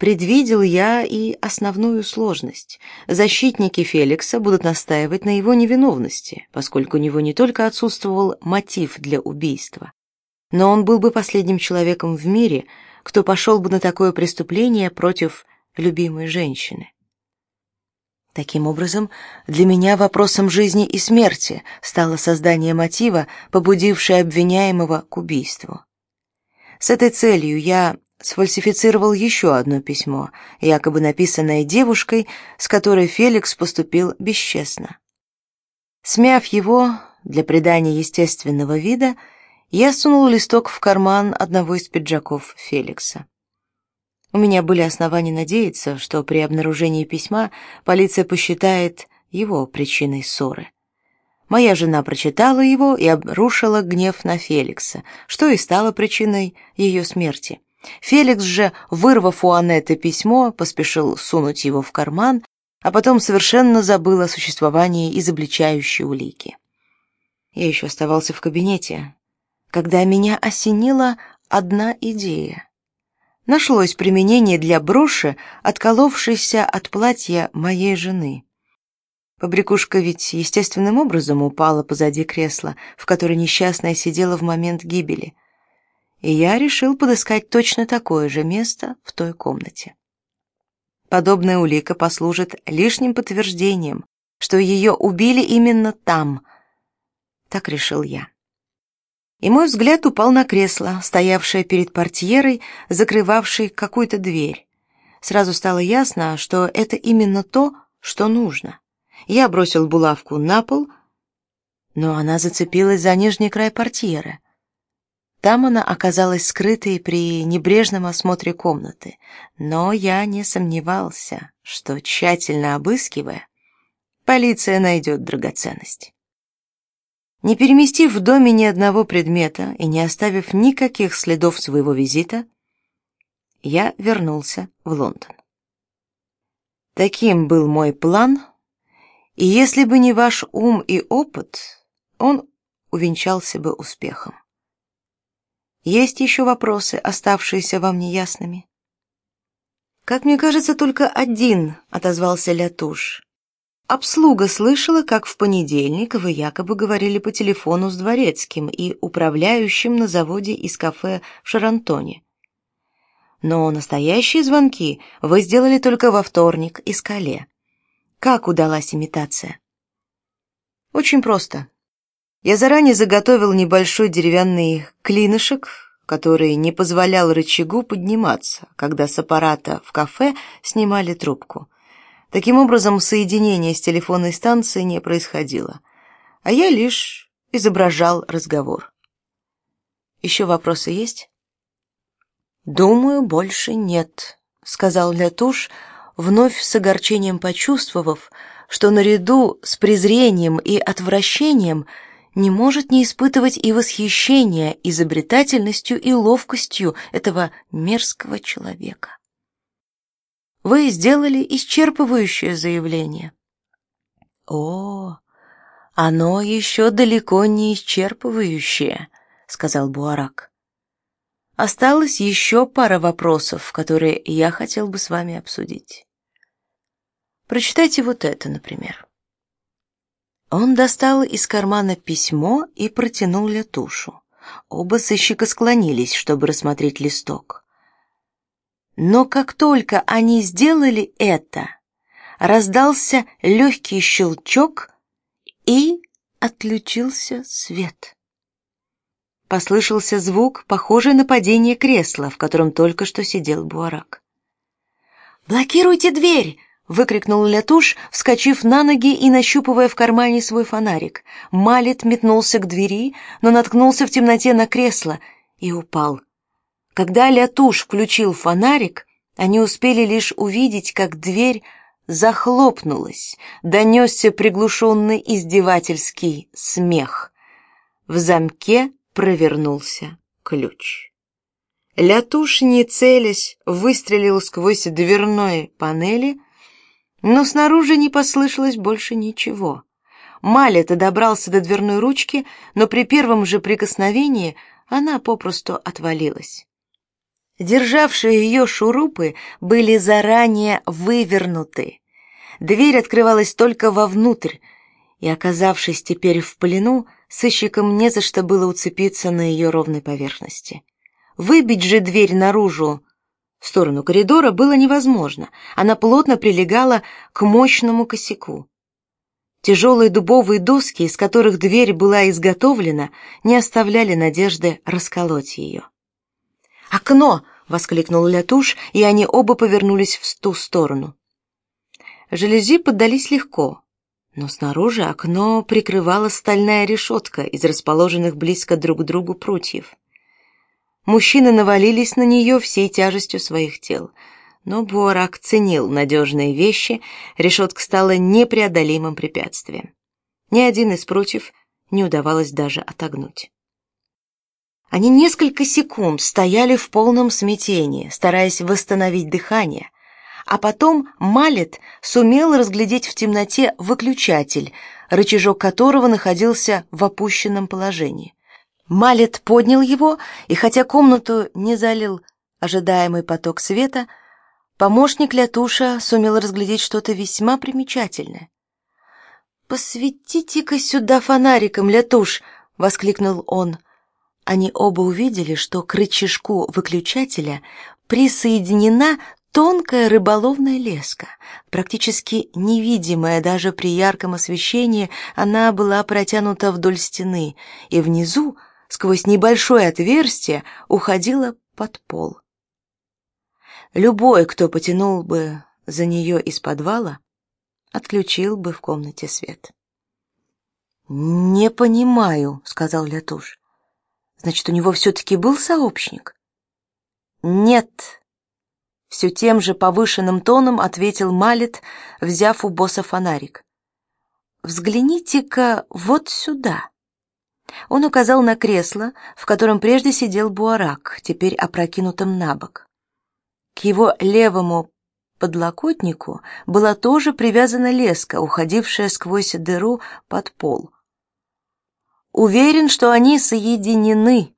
Предвидел я и основную сложность. Защитники Феликса будут настаивать на его невиновности, поскольку у него не только отсутствовал мотив для убийства, но он был бы последним человеком в мире, кто пошел бы на такое преступление против любимой женщины. Таким образом, для меня вопросом жизни и смерти стало создание мотива, побудившее обвиняемого к убийству. С этой целью я сфальсифицировал еще одно письмо, якобы написанное девушкой, с которой Феликс поступил бесчестно. Смяв его для придания естественного вида, я сунул листок в карман одного из пиджаков Феликса. У меня были основания надеяться, что при обнаружении письма полиция посчитает его причиной ссоры. Моя жена прочитала его и обрушила гнев на Феликса, что и стало причиной ее смерти. Феликс же, вырвав у Анетты письмо, поспешил сунуть его в карман, а потом совершенно забыл о существовании изобличающей улики. Я еще оставался в кабинете, когда меня осенила одна идея нашлось применение для броши, отколовшейся от платья моей жены. Побрякушка ведь естественным образом упала позади кресла, в котором несчастная сидела в момент гибели. И я решил подыскать точно такое же место в той комнате. Подобная улика послужит лишним подтверждением, что ее убили именно там. Так решил я и мой взгляд упал на кресло, стоявшее перед портьерой, закрывавшей какую-то дверь. Сразу стало ясно, что это именно то, что нужно. Я бросил булавку на пол, но она зацепилась за нижний край портьеры. Там она оказалась скрытой при небрежном осмотре комнаты, но я не сомневался, что тщательно обыскивая, полиция найдет драгоценность. Не переместив в доме ни одного предмета и не оставив никаких следов своего визита, я вернулся в Лондон. Таким был мой план, и если бы не ваш ум и опыт, он увенчался бы успехом. Есть еще вопросы, оставшиеся вам неясными? Как мне кажется, только один, отозвался Лятуш. Обслуга слышала, как в понедельник вы якобы говорили по телефону с дворецким и управляющим на заводе из кафе в Шарантоне. Но настоящие звонки вы сделали только во вторник из Кале. Как удалась имитация? Очень просто. Я заранее заготовил небольшой деревянный клинышек, который не позволял рычагу подниматься, когда с аппарата в кафе снимали трубку. Таким образом, соединение с телефонной станцией не происходило, а я лишь изображал разговор. Еще вопросы есть? Думаю, больше нет, сказал Лятуш, вновь с огорчением почувствовав, что наряду с презрением и отвращением не может не испытывать и восхищения изобретательностью и ловкостью этого мерзкого человека. Вы сделали исчерпывающее заявление. О, оно еще далеко не исчерпывающее, сказал Буарак. Осталось еще пара вопросов, которые я хотел бы с вами обсудить. Прочитайте вот это, например. Он достал из кармана письмо и протянул Лятушу. Оба сыщика склонились, чтобы рассмотреть листок. Но как только они сделали это, раздался легкий щелчок и отключился свет. Послышался звук, похожий на падение кресла, в котором только что сидел Буарак. «Блокируйте дверь!» — выкрикнул Лятуш, вскочив на ноги и нащупывая в кармане свой фонарик. Малет метнулся к двери, но наткнулся в темноте на кресло и упал. Когда Лятуш включил фонарик, они успели лишь увидеть, как дверь захлопнулась, донесся приглушенный издевательский смех. В замке провернулся ключ. Лятуш, не целясь, выстрелил сквозь дверной панели, но снаружи не послышалось больше ничего. Малет добрался до дверной ручки, но при первом же прикосновении она попросту отвалилась. Державшие ее шурупы были заранее вывернуты. Дверь открывалась только вовнутрь, и, оказавшись теперь в плену, сыщикам не за что было уцепиться на ее ровной поверхности. Выбить же дверь наружу в сторону коридора было невозможно. Она плотно прилегала к мощному косяку. Тяжелые дубовые доски, из которых дверь была изготовлена, не оставляли надежды расколоть ее. «Окно!» — воскликнул Лятуш, и они оба повернулись в ту сторону. Жалюзи поддались легко, но снаружи окно прикрывала стальная решетка из расположенных близко друг к другу прутьев. Мужчины навалились на нее всей тяжестью своих тел. Но Буарак ценил надежные вещи, решетка стала непреодолимым препятствием. Ни один из прутьев не удавалось даже отогнуть. Они несколько секунд стояли в полном смятении, стараясь восстановить дыхание, а потом Малет сумел разглядеть в темноте выключатель, рычажок которого находился в опущенном положении. Малет поднял его, и хотя комнату не залил ожидаемый поток света, помощник Лятуша сумел разглядеть что-то весьма примечательное. «Посветите-ка сюда фонариком, Лятуш!» — воскликнул он. Они оба увидели, что к рычажку выключателя присоединена тонкая рыболовная леска. Практически невидимая даже при ярком освещении, она была протянута вдоль стены, и внизу сквозь небольшое отверстие уходила под пол. Любой, кто потянул бы за нее из подвала, отключил бы в комнате свет. «Не понимаю», — сказал Лятуш. «Значит, у него все-таки был сообщник?» «Нет», — все тем же повышенным тоном ответил Малет, взяв у босса фонарик. «Взгляните-ка вот сюда». Он указал на кресло, в котором прежде сидел Буарак, теперь опрокинутым на бок. К его левому подлокотнику была тоже привязана леска, уходившая сквозь дыру под пол. Уверен, что они соединены.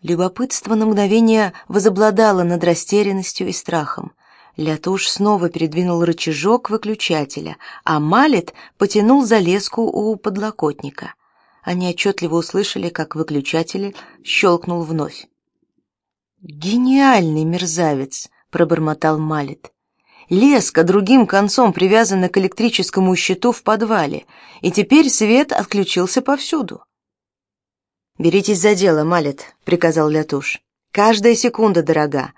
Любопытство на мгновение возобладало над растерянностью и страхом. Лятуш снова передвинул рычажок выключателя, а Малет потянул за леску у подлокотника. Они отчетливо услышали, как выключатель щелкнул вновь. «Гениальный мерзавец!» — пробормотал Малет. Леска другим концом привязана к электрическому щиту в подвале, и теперь свет отключился повсюду. «Беритесь за дело, Малет», — приказал Лятуш. «Каждая секунда дорога.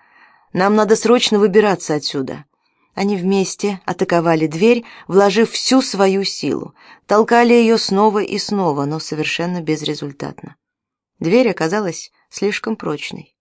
Нам надо срочно выбираться отсюда». Они вместе атаковали дверь, вложив всю свою силу, толкали ее снова и снова, но совершенно безрезультатно. Дверь оказалась слишком прочной.